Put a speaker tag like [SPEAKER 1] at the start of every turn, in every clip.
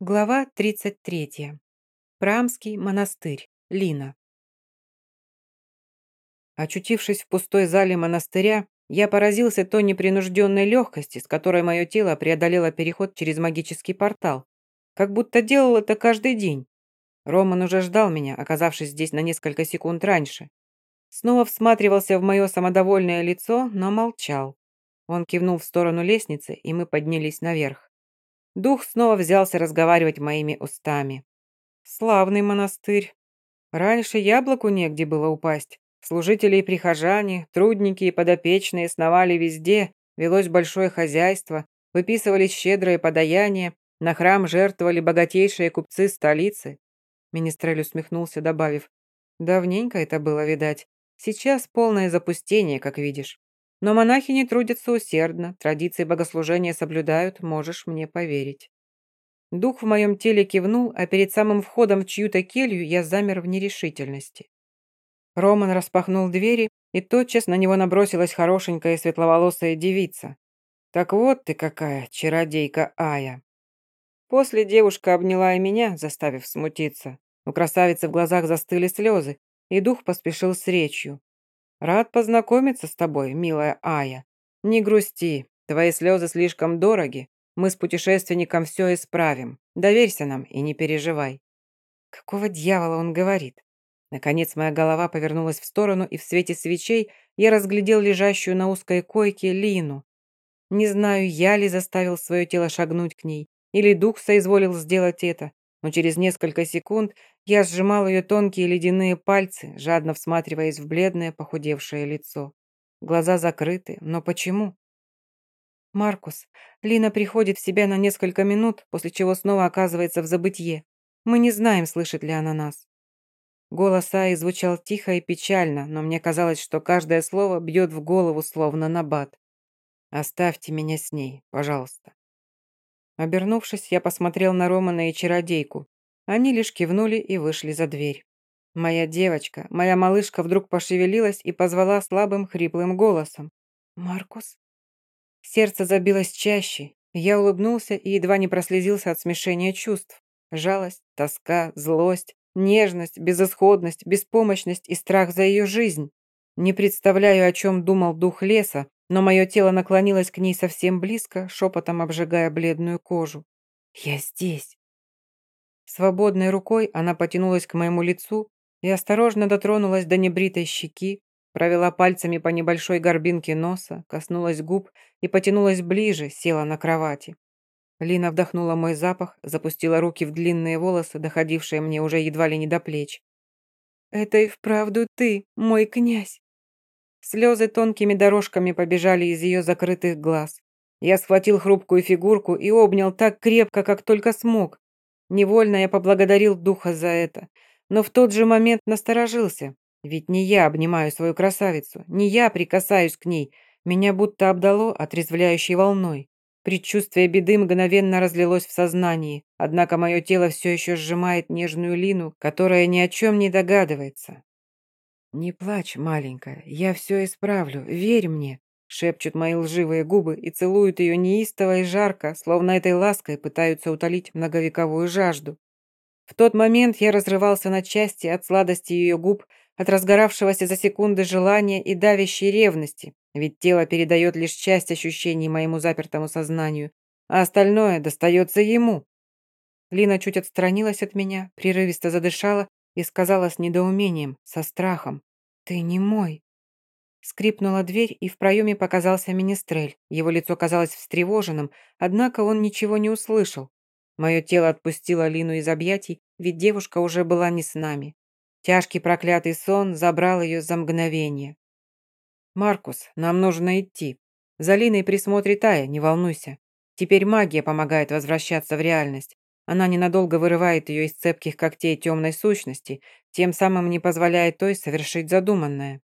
[SPEAKER 1] Глава 33. Прамский монастырь. Лина. Очутившись в пустой зале монастыря, я поразился той непринужденной легкости, с которой мое тело преодолело переход через магический портал. Как будто делал это каждый день. Роман уже ждал меня, оказавшись здесь на несколько секунд раньше. Снова всматривался в мое самодовольное лицо, но молчал. Он кивнул в сторону лестницы, и мы поднялись наверх. Дух снова взялся разговаривать моими устами. Славный монастырь. Раньше яблоку негде было упасть. Служители и прихожане, трудники и подопечные сновали везде, велось большое хозяйство, выписывались щедрые подаяния, на храм жертвовали богатейшие купцы столицы. Министрель усмехнулся, добавив, «Давненько это было, видать. Сейчас полное запустение, как видишь. Но монахи не трудятся усердно, традиции богослужения соблюдают, можешь мне поверить. Дух в моем теле кивнул, а перед самым входом в чью-то келью я замер в нерешительности. Роман распахнул двери, и тотчас на него набросилась хорошенькая светловолосая девица. «Так вот ты какая, чародейка Ая!» После девушка обняла и меня, заставив смутиться. У красавицы в глазах застыли слезы, и дух поспешил с речью. Рад познакомиться с тобой, милая Ая. Не грусти, твои слезы слишком дороги. Мы с путешественником все исправим. Доверься нам и не переживай». Какого дьявола он говорит? Наконец моя голова повернулась в сторону, и в свете свечей я разглядел лежащую на узкой койке Лину. Не знаю, я ли заставил свое тело шагнуть к ней, или дух соизволил сделать это, но через несколько секунд я сжимал ее тонкие ледяные пальцы, жадно всматриваясь в бледное, похудевшее лицо. Глаза закрыты, но почему? «Маркус, Лина приходит в себя на несколько минут, после чего снова оказывается в забытье. Мы не знаем, слышит ли она нас». Голос Аи звучал тихо и печально, но мне казалось, что каждое слово бьет в голову, словно набат. «Оставьте меня с ней, пожалуйста». Обернувшись, я посмотрел на Романа и чародейку. Они лишь кивнули и вышли за дверь. Моя девочка, моя малышка вдруг пошевелилась и позвала слабым хриплым голосом. «Маркус?» Сердце забилось чаще. Я улыбнулся и едва не прослезился от смешения чувств. Жалость, тоска, злость, нежность, безысходность, беспомощность и страх за ее жизнь. Не представляю, о чем думал дух леса, но мое тело наклонилось к ней совсем близко, шепотом обжигая бледную кожу. «Я здесь». Свободной рукой она потянулась к моему лицу и осторожно дотронулась до небритой щеки, провела пальцами по небольшой горбинке носа, коснулась губ и потянулась ближе, села на кровати. Лина вдохнула мой запах, запустила руки в длинные волосы, доходившие мне уже едва ли не до плеч. «Это и вправду ты, мой князь!» Слезы тонкими дорожками побежали из ее закрытых глаз. Я схватил хрупкую фигурку и обнял так крепко, как только смог, Невольно я поблагодарил духа за это, но в тот же момент насторожился. Ведь не я обнимаю свою красавицу, не я прикасаюсь к ней, меня будто обдало отрезвляющей волной. Предчувствие беды мгновенно разлилось в сознании, однако мое тело все еще сжимает нежную Лину, которая ни о чем не догадывается. «Не плачь, маленькая, я все исправлю, верь мне», Шепчут мои лживые губы и целуют ее неистово и жарко, словно этой лаской пытаются утолить многовековую жажду. В тот момент я разрывался на части от сладости ее губ, от разгоравшегося за секунды желания и давящей ревности, ведь тело передает лишь часть ощущений моему запертому сознанию, а остальное достается ему. Лина чуть отстранилась от меня, прерывисто задышала и сказала с недоумением, со страхом, «Ты не мой». Скрипнула дверь, и в проеме показался министрель. Его лицо казалось встревоженным, однако он ничего не услышал. Мое тело отпустило Лину из объятий, ведь девушка уже была не с нами. Тяжкий проклятый сон забрал ее за мгновение. «Маркус, нам нужно идти. За Линой присмотрит Ая, не волнуйся. Теперь магия помогает возвращаться в реальность. Она ненадолго вырывает ее из цепких когтей темной сущности, тем самым не позволяет той совершить задуманное.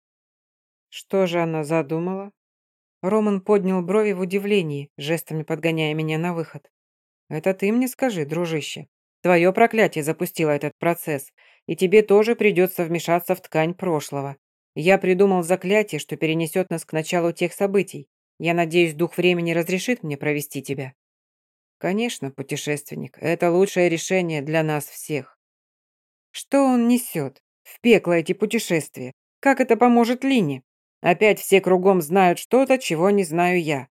[SPEAKER 1] Что же она задумала? Роман поднял брови в удивлении, жестами подгоняя меня на выход. Это ты мне скажи, дружище. Твое проклятие запустило этот процесс, и тебе тоже придется вмешаться в ткань прошлого. Я придумал заклятие, что перенесет нас к началу тех событий. Я надеюсь, дух времени разрешит мне провести тебя. Конечно, путешественник, это лучшее решение для нас всех. Что он несет? В пекло эти путешествия. Как это поможет Лине? Опять все кругом знают что-то, чего не знаю я.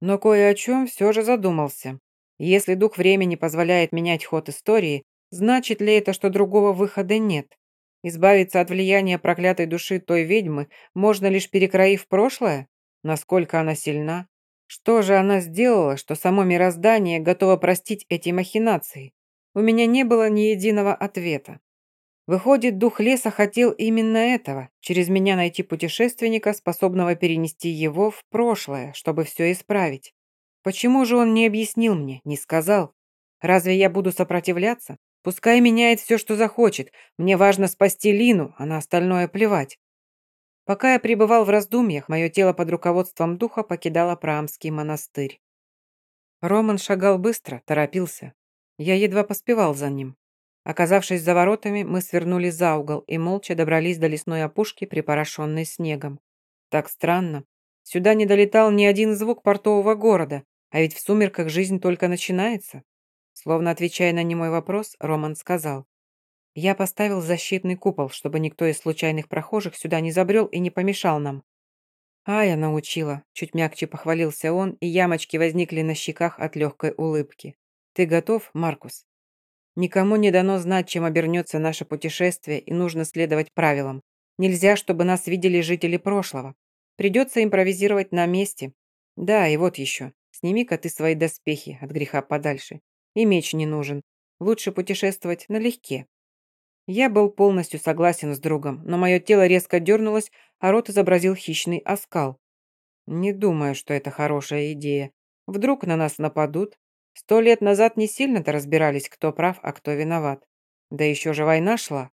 [SPEAKER 1] Но кое о чем все же задумался. Если дух времени позволяет менять ход истории, значит ли это, что другого выхода нет? Избавиться от влияния проклятой души той ведьмы можно лишь перекроив прошлое? Насколько она сильна? Что же она сделала, что само мироздание готово простить эти махинации? У меня не было ни единого ответа. Выходит, дух леса хотел именно этого, через меня найти путешественника, способного перенести его в прошлое, чтобы все исправить. Почему же он не объяснил мне, не сказал? Разве я буду сопротивляться? Пускай меняет все, что захочет. Мне важно спасти Лину, а на остальное плевать. Пока я пребывал в раздумьях, мое тело под руководством духа покидало Праамский монастырь. Роман шагал быстро, торопился. Я едва поспевал за ним. Оказавшись за воротами, мы свернули за угол и молча добрались до лесной опушки, припорошенной снегом. Так странно. Сюда не долетал ни один звук портового города, а ведь в сумерках жизнь только начинается. Словно отвечая на немой вопрос, Роман сказал. Я поставил защитный купол, чтобы никто из случайных прохожих сюда не забрел и не помешал нам. А я научила, чуть мягче похвалился он, и ямочки возникли на щеках от легкой улыбки. Ты готов, Маркус? Никому не дано знать, чем обернется наше путешествие, и нужно следовать правилам. Нельзя, чтобы нас видели жители прошлого. Придется импровизировать на месте. Да, и вот еще. Сними-ка ты свои доспехи от греха подальше. И меч не нужен. Лучше путешествовать налегке. Я был полностью согласен с другом, но мое тело резко дернулось, а рот изобразил хищный оскал. Не думаю, что это хорошая идея. Вдруг на нас нападут? Сто лет назад не сильно-то разбирались, кто прав, а кто виноват. Да еще же война шла.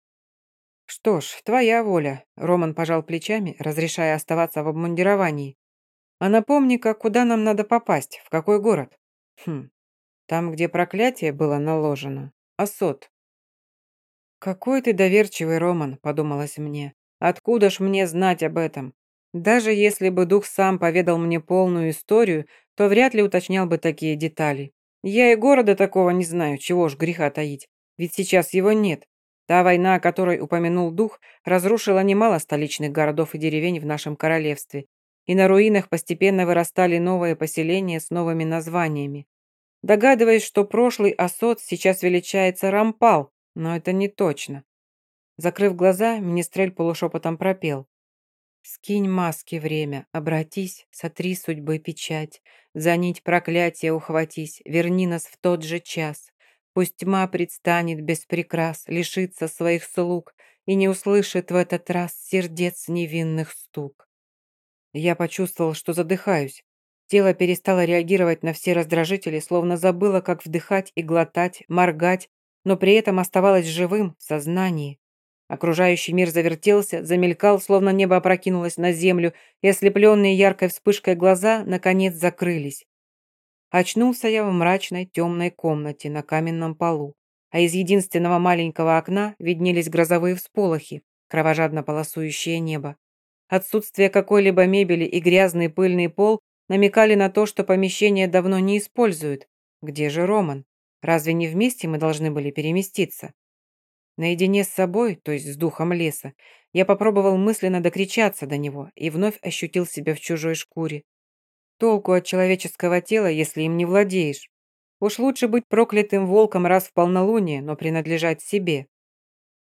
[SPEAKER 1] Что ж, твоя воля, Роман пожал плечами, разрешая оставаться в обмундировании. А напомни-ка, куда нам надо попасть, в какой город? Хм, там, где проклятие было наложено. Асот. «Какой ты доверчивый, Роман», — подумалось мне. «Откуда ж мне знать об этом? Даже если бы дух сам поведал мне полную историю, то вряд ли уточнял бы такие детали. Я и города такого не знаю, чего ж греха таить. Ведь сейчас его нет. Та война, о которой упомянул дух, разрушила немало столичных городов и деревень в нашем королевстве. И на руинах постепенно вырастали новые поселения с новыми названиями. Догадываясь, что прошлый Осот сейчас величается Рампал, но это не точно. Закрыв глаза, Министрель полушепотом пропел. «Скинь маски время, обратись, сотри судьбы печать, за нить проклятия ухватись, верни нас в тот же час. Пусть тьма предстанет без прикрас, лишится своих слуг и не услышит в этот раз сердец невинных стук». Я почувствовал, что задыхаюсь. Тело перестало реагировать на все раздражители, словно забыло, как вдыхать и глотать, моргать, но при этом оставалось живым в сознании. Окружающий мир завертелся, замелькал, словно небо опрокинулось на землю, и ослепленные яркой вспышкой глаза, наконец, закрылись. Очнулся я в мрачной темной комнате на каменном полу, а из единственного маленького окна виднелись грозовые всполохи, кровожадно полосующее небо. Отсутствие какой-либо мебели и грязный пыльный пол намекали на то, что помещение давно не используют. Где же Роман? Разве не вместе мы должны были переместиться? Наедине с собой, то есть с духом леса, я попробовал мысленно докричаться до него и вновь ощутил себя в чужой шкуре. Толку от человеческого тела, если им не владеешь. Уж лучше быть проклятым волком раз в полнолуние, но принадлежать себе.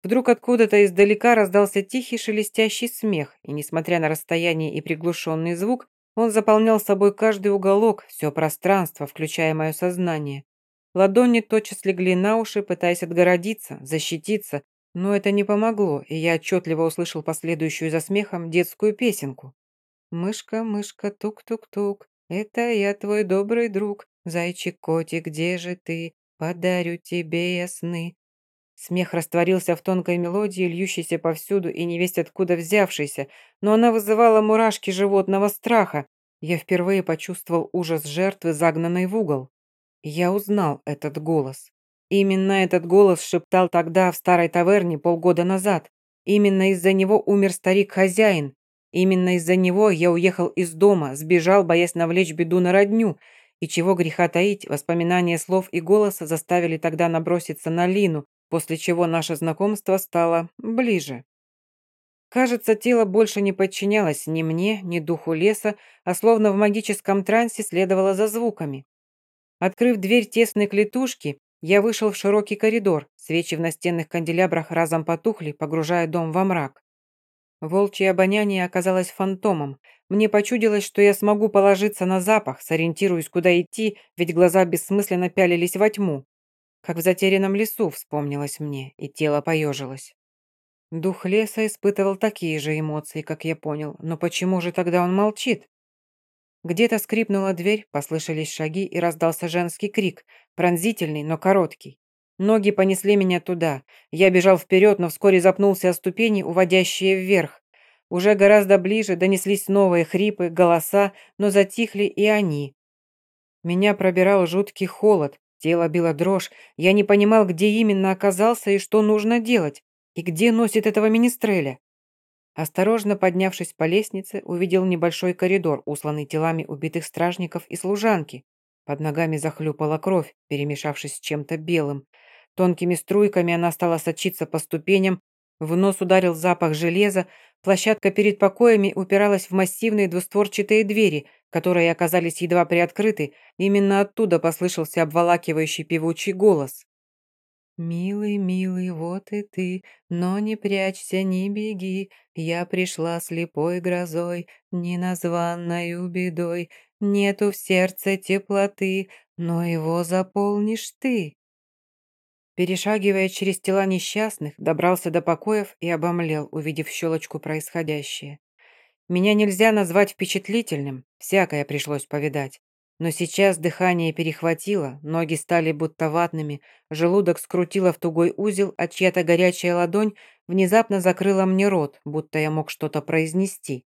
[SPEAKER 1] Вдруг откуда-то издалека раздался тихий шелестящий смех, и, несмотря на расстояние и приглушенный звук, он заполнял собой каждый уголок, все пространство, включая мое сознание. Ладони тотчас легли на уши, пытаясь отгородиться, защититься, но это не помогло, и я отчетливо услышал последующую за смехом детскую песенку. «Мышка, мышка, тук-тук-тук, это я твой добрый друг, зайчик-котик, где же ты? Подарю тебе я сны». Смех растворился в тонкой мелодии, льющейся повсюду и невесть откуда взявшейся, но она вызывала мурашки животного страха. Я впервые почувствовал ужас жертвы, загнанной в угол. Я узнал этот голос. Именно этот голос шептал тогда в старой таверне полгода назад. Именно из-за него умер старик-хозяин. Именно из-за него я уехал из дома, сбежал, боясь навлечь беду на родню. И чего греха таить, воспоминания слов и голоса заставили тогда наброситься на Лину, после чего наше знакомство стало ближе. Кажется, тело больше не подчинялось ни мне, ни духу леса, а словно в магическом трансе следовало за звуками. Открыв дверь тесной клетушки, я вышел в широкий коридор, свечи в настенных канделябрах разом потухли, погружая дом во мрак. Волчье обоняние оказалось фантомом. Мне почудилось, что я смогу положиться на запах, сориентируясь, куда идти, ведь глаза бессмысленно пялились во тьму. Как в затерянном лесу вспомнилось мне, и тело поежилось. Дух леса испытывал такие же эмоции, как я понял, но почему же тогда он молчит? Где-то скрипнула дверь, послышались шаги и раздался женский крик, пронзительный, но короткий. Ноги понесли меня туда. Я бежал вперед, но вскоре запнулся о ступени, уводящие вверх. Уже гораздо ближе донеслись новые хрипы, голоса, но затихли и они. Меня пробирал жуткий холод, тело било дрожь. Я не понимал, где именно оказался и что нужно делать. И где носит этого министреля. Осторожно поднявшись по лестнице, увидел небольшой коридор, усланный телами убитых стражников и служанки. Под ногами захлюпала кровь, перемешавшись с чем-то белым. Тонкими струйками она стала сочиться по ступеням, в нос ударил запах железа, площадка перед покоями упиралась в массивные двустворчатые двери, которые оказались едва приоткрыты, именно оттуда послышался обволакивающий певучий голос. «Милый, милый, вот и ты, но не прячься, не беги, я пришла слепой грозой, неназванною бедой, нету в сердце теплоты, но его заполнишь ты». Перешагивая через тела несчастных, добрался до покоев и обомлел, увидев щелочку происходящее. Меня нельзя назвать впечатлительным, всякое пришлось повидать. Но сейчас дыхание перехватило, ноги стали будто ватными, желудок скрутило в тугой узел, а чья-то горячая ладонь внезапно закрыла мне рот, будто я мог что-то произнести.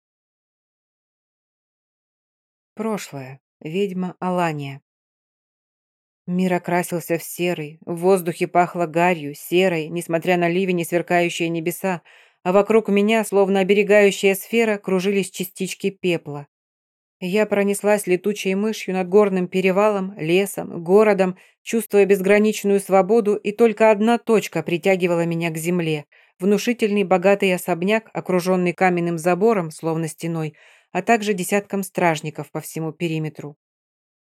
[SPEAKER 1] Прошлое. Ведьма Алания. Мир окрасился в серый, в воздухе пахло гарью, серой, несмотря на ливень и сверкающие небеса, а вокруг меня, словно оберегающая сфера, кружились частички пепла. Я пронеслась летучей мышью над горным перевалом, лесом, городом, чувствуя безграничную свободу, и только одна точка притягивала меня к земле. Внушительный богатый особняк, окруженный каменным забором, словно стеной, а также десятком стражников по всему периметру.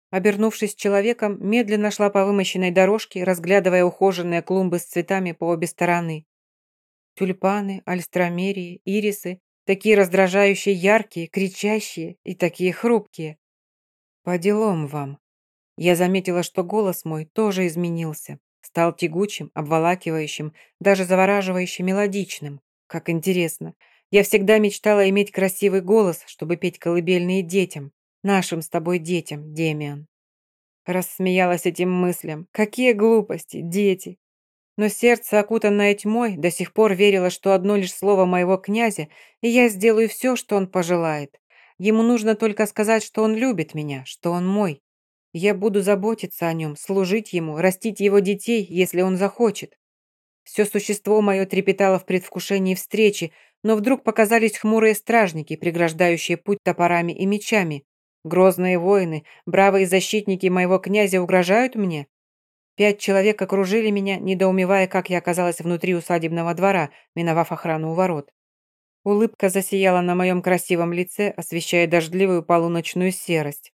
[SPEAKER 1] Обернувшись человеком, медленно шла по вымощенной дорожке, разглядывая ухоженные клумбы с цветами по обе стороны. Тюльпаны, альстромерии, ирисы, Такие раздражающие яркие, кричащие и такие хрупкие. По делам вам. Я заметила, что голос мой тоже изменился. Стал тягучим, обволакивающим, даже завораживающе мелодичным. Как интересно. Я всегда мечтала иметь красивый голос, чтобы петь колыбельные детям. Нашим с тобой детям, Демиан. Рассмеялась этим мыслям. Какие глупости, дети. Но сердце, окутанное тьмой, до сих пор верило, что одно лишь слово моего князя, и я сделаю все, что он пожелает. Ему нужно только сказать, что он любит меня, что он мой. Я буду заботиться о нем, служить ему, растить его детей, если он захочет. Все существо мое трепетало в предвкушении встречи, но вдруг показались хмурые стражники, преграждающие путь топорами и мечами. Грозные воины, бравые защитники моего князя угрожают мне? Пять человек окружили меня, недоумевая, как я оказалась внутри усадебного двора, миновав охрану у ворот. Улыбка засияла на моем красивом лице, освещая дождливую полуночную серость.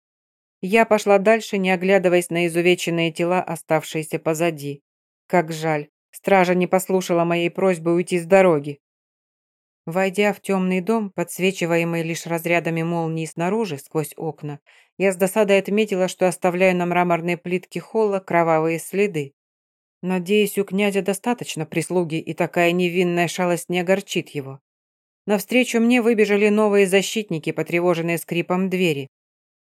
[SPEAKER 1] Я пошла дальше, не оглядываясь на изувеченные тела, оставшиеся позади. Как жаль, стража не послушала моей просьбы уйти с дороги. Войдя в темный дом, подсвечиваемый лишь разрядами молнии снаружи, сквозь окна, я с досадой отметила, что оставляю на мраморной плитке холла кровавые следы. Надеюсь, у князя достаточно прислуги, и такая невинная шалость не огорчит его. Навстречу мне выбежали новые защитники, потревоженные скрипом двери.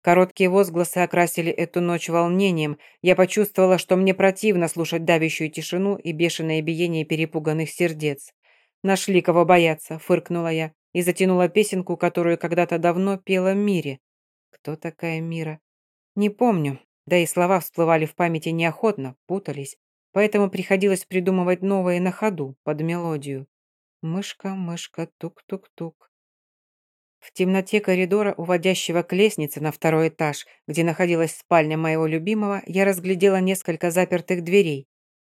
[SPEAKER 1] Короткие возгласы окрасили эту ночь волнением. Я почувствовала, что мне противно слушать давящую тишину и бешеное биение перепуганных сердец. «Нашли кого бояться», — фыркнула я и затянула песенку, которую когда-то давно пела Мире. Кто такая Мира? Не помню, да и слова всплывали в памяти неохотно, путались, поэтому приходилось придумывать новые на ходу, под мелодию. Мышка, мышка, тук-тук-тук. В темноте коридора, уводящего к лестнице на второй этаж, где находилась спальня моего любимого, я разглядела несколько запертых дверей.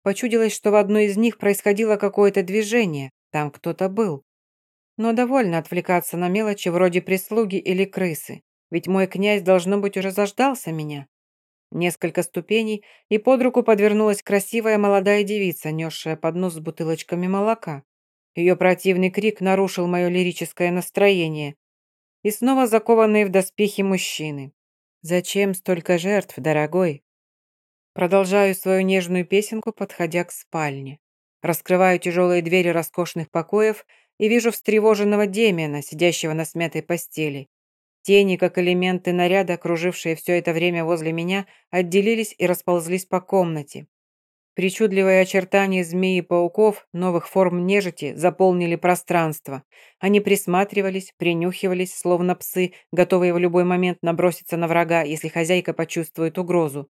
[SPEAKER 1] Почудилось, что в одной из них происходило какое-то движение, там кто-то был. Но довольно отвлекаться на мелочи вроде прислуги или крысы, ведь мой князь, должно быть, уже заждался меня. Несколько ступеней, и под руку подвернулась красивая молодая девица, несшая поднос с бутылочками молока. Ее противный крик нарушил мое лирическое настроение. И снова закованные в доспехи мужчины. «Зачем столько жертв, дорогой?» Продолжаю свою нежную песенку, подходя к спальне. Раскрываю тяжелые двери роскошных покоев и вижу встревоженного Демиана, сидящего на смятой постели. Тени, как элементы наряда, кружившие все это время возле меня, отделились и расползлись по комнате. Причудливые очертания змеи и пауков, новых форм нежити, заполнили пространство. Они присматривались, принюхивались, словно псы, готовые в любой момент наброситься на врага, если хозяйка почувствует угрозу.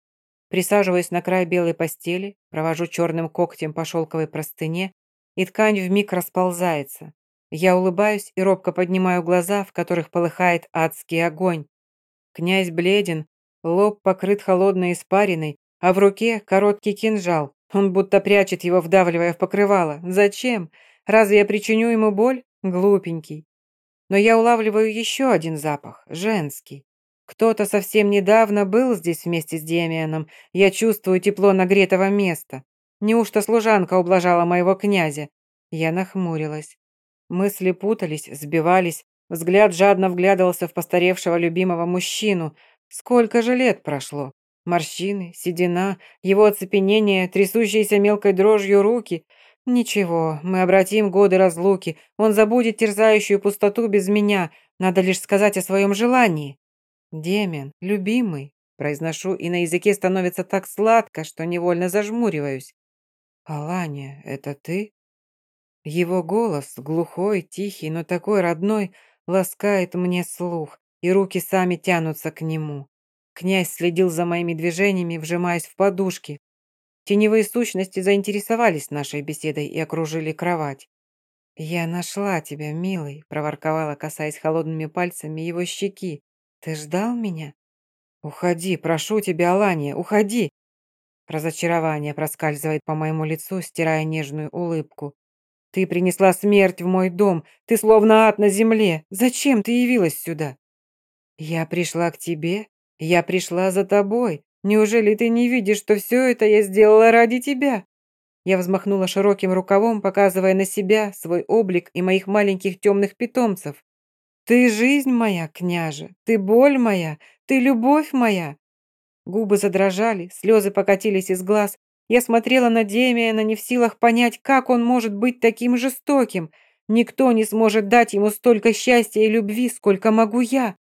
[SPEAKER 1] Присаживаюсь на край белой постели, провожу черным когтем по шелковой простыне, и ткань вмиг расползается. Я улыбаюсь и робко поднимаю глаза, в которых полыхает адский огонь. Князь бледен, лоб покрыт холодной испариной, а в руке короткий кинжал. Он будто прячет его, вдавливая в покрывало. Зачем? Разве я причиню ему боль? Глупенький. Но я улавливаю еще один запах, женский. Кто-то совсем недавно был здесь вместе с Демианом. Я чувствую тепло нагретого места. Неужто служанка ублажала моего князя? Я нахмурилась. Мысли путались, сбивались, взгляд жадно вглядывался в постаревшего любимого мужчину. Сколько же лет прошло? Морщины, седина, его оцепенение, трясущиеся мелкой дрожью руки. Ничего, мы обратим годы разлуки, он забудет терзающую пустоту без меня, надо лишь сказать о своем желании. «Демен, любимый», произношу, и на языке становится так сладко, что невольно зажмуриваюсь. «Алания, это ты?» Его голос, глухой, тихий, но такой родной, ласкает мне слух, и руки сами тянутся к нему. Князь следил за моими движениями, вжимаясь в подушки. Теневые сущности заинтересовались нашей беседой и окружили кровать. «Я нашла тебя, милый», — проворковала, касаясь холодными пальцами его щеки. «Ты ждал меня?» «Уходи, прошу тебя, Алания, уходи!» Разочарование проскальзывает по моему лицу, стирая нежную улыбку. Ты принесла смерть в мой дом. Ты словно ад на земле. Зачем ты явилась сюда? Я пришла к тебе. Я пришла за тобой. Неужели ты не видишь, что все это я сделала ради тебя? Я взмахнула широким рукавом, показывая на себя, свой облик и моих маленьких темных питомцев. «Ты жизнь моя, княже, ты боль моя, ты любовь моя!» Губы задрожали, слезы покатились из глаз, я смотрела на Демиана, не в силах понять, как он может быть таким жестоким. Никто не сможет дать ему столько счастья и любви, сколько могу я.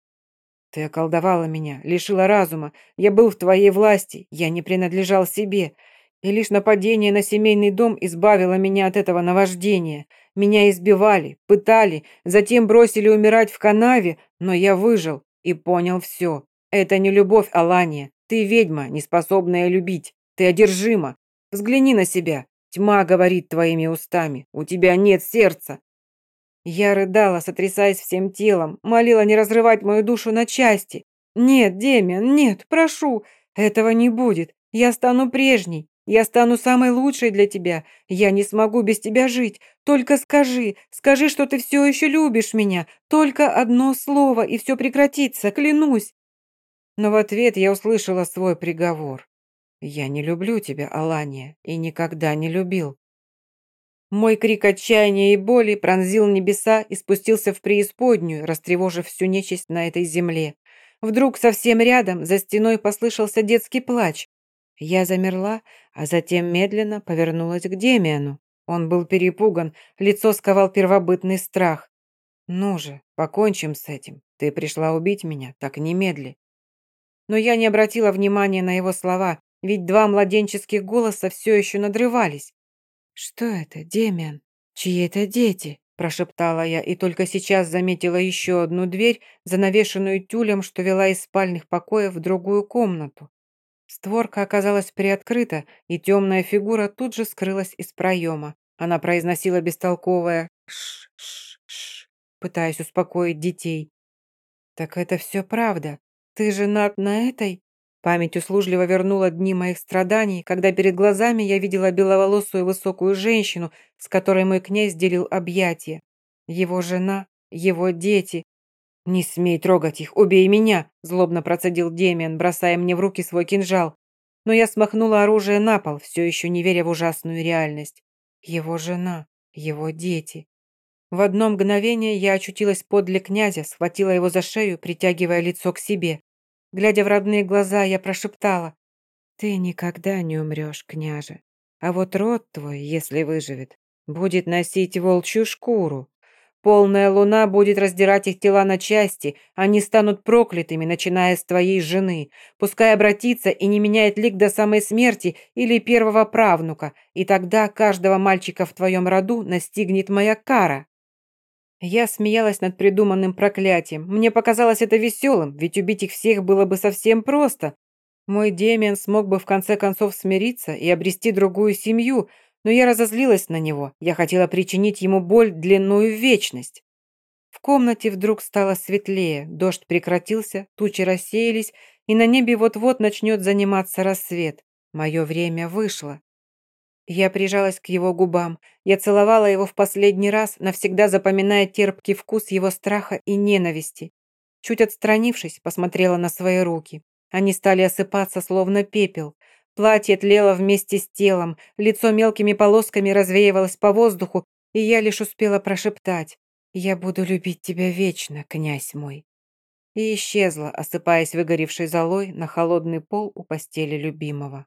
[SPEAKER 1] Ты околдовала меня, лишила разума. Я был в твоей власти, я не принадлежал себе. И лишь нападение на семейный дом избавило меня от этого наваждения. Меня избивали, пытали, затем бросили умирать в канаве, но я выжил и понял все. Это не любовь, Алания. Ты ведьма, не способная любить. Ты одержима. Взгляни на себя. Тьма говорит твоими устами. У тебя нет сердца. Я рыдала, сотрясаясь всем телом, молила не разрывать мою душу на части. «Нет, Демиан, нет, прошу, этого не будет. Я стану прежней. Я стану самой лучшей для тебя. Я не смогу без тебя жить. Только скажи, скажи, что ты все еще любишь меня. Только одно слово, и все прекратится, клянусь». Но в ответ я услышала свой приговор. «Я не люблю тебя, Алания, и никогда не любил». Мой крик отчаяния и боли пронзил небеса и спустился в преисподнюю, растревожив всю нечисть на этой земле. Вдруг совсем рядом, за стеной, послышался детский плач. Я замерла, а затем медленно повернулась к Демиану. Он был перепуган, лицо сковал первобытный страх. «Ну же, покончим с этим. Ты пришла убить меня, так немедли». Но я не обратила внимания на его слова, ведь два младенческих голоса все еще надрывались. «Что это, Демиан? Чьи это дети?» прошептала я и только сейчас заметила еще одну дверь, занавешенную тюлем, что вела из спальных покоев в другую комнату. Створка оказалась приоткрыта, и темная фигура тут же скрылась из проема. Она произносила бестолковое «ш-ш-ш». пытаясь успокоить детей. «Так это все правда. Ты женат на этой?» Память услужливо вернула дни моих страданий, когда перед глазами я видела беловолосую высокую женщину, с которой мой князь делил объятия. Его жена, его дети. «Не смей трогать их, убей меня!» злобно процедил Демиан, бросая мне в руки свой кинжал. Но я смахнула оружие на пол, все еще не веря в ужасную реальность. Его жена, его дети. В одно мгновение я очутилась подле князя, схватила его за шею, притягивая лицо к себе. Глядя в родные глаза, я прошептала. «Ты никогда не умрешь, княже. А вот род твой, если выживет, будет носить волчью шкуру. Полная луна будет раздирать их тела на части, они станут проклятыми, начиная с твоей жены. Пускай обратится и не меняет лик до самой смерти или первого правнука, и тогда каждого мальчика в твоем роду настигнет моя кара». Я смеялась над придуманным проклятием. Мне показалось это веселым, ведь убить их всех было бы совсем просто. Мой Демиан смог бы в конце концов смириться и обрести другую семью, но я разозлилась на него. Я хотела причинить ему боль длинную в вечность. В комнате вдруг стало светлее, дождь прекратился, тучи рассеялись, и на небе вот-вот начнет заниматься рассвет. Мое время вышло. Я прижалась к его губам. Я целовала его в последний раз, навсегда запоминая терпкий вкус его страха и ненависти. Чуть отстранившись, посмотрела на свои руки. Они стали осыпаться, словно пепел. Платье тлело вместе с телом, лицо мелкими полосками развеивалось по воздуху, и я лишь успела прошептать «Я буду любить тебя вечно, князь мой». И исчезла, осыпаясь выгоревшей золой на холодный пол у постели любимого.